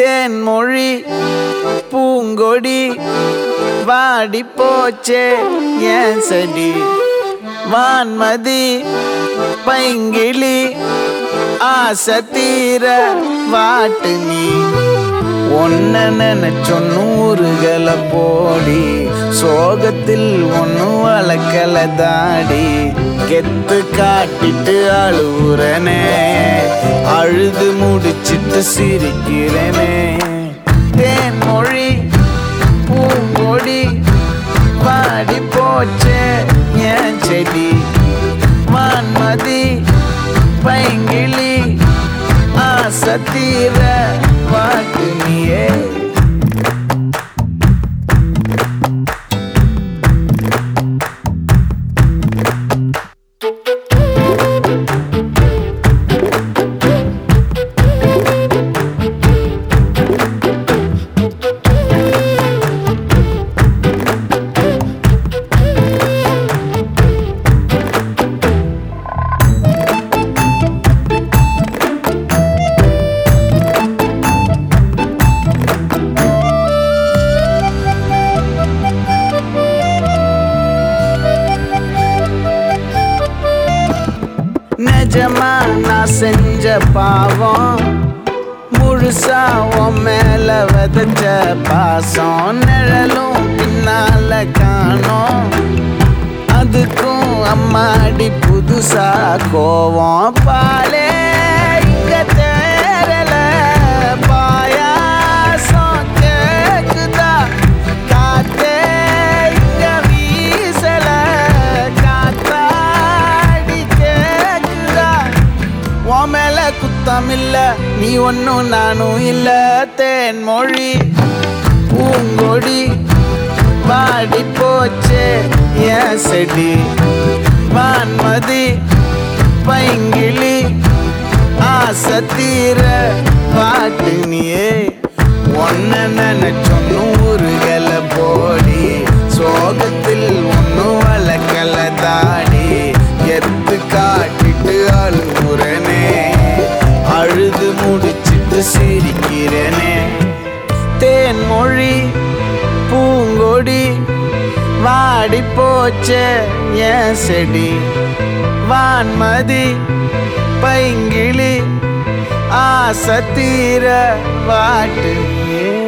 தேன்மொழி பூங்கொடி வாடி போச்சே ஏன் செடி? வான்மதி பைங்கிளி ஆசை தீர வாட்டு நீ. ஒன்ன நினைச்சொ போடி சோகத்தில் ஒன்னு வளர்க்கல தாடி. கெத்து காட்டிட்டு அழுவுறனே. அழுது முடிச்சிட்டு சிரிக்கிறேனே. தேன் மொழி பூங்கொடி பாடி போச்சே. ஏன் செடி மான்மதி பைங்கிளி ஆசை தீர நிஜமா நான் செஞ்ச பாவம்? முழுசா உன் மேல விதைச்ச பாசம். நிழலும் பின்னால காணோம். அதுக்கும் அம்மாடி புதுசா கோவம். பாலே மேல இல்ல நீ ஒன்னும் நானும் இல்ல. தேன்மொழி பூங்கொடி வாடி போச்சே. ஏன் செடி வான்மதி பைங்கிளி ஆசை தீர பாட்டு நீயே ஒன்ன நினைச்சொ நூறுகளை போடி. சோகத்தில் தேன் மொழி பூங்கொடி வாடி போச்சே என் செடி வான்மதி பைங்கிளி ஆசத்தீர வாட்டு. ஏ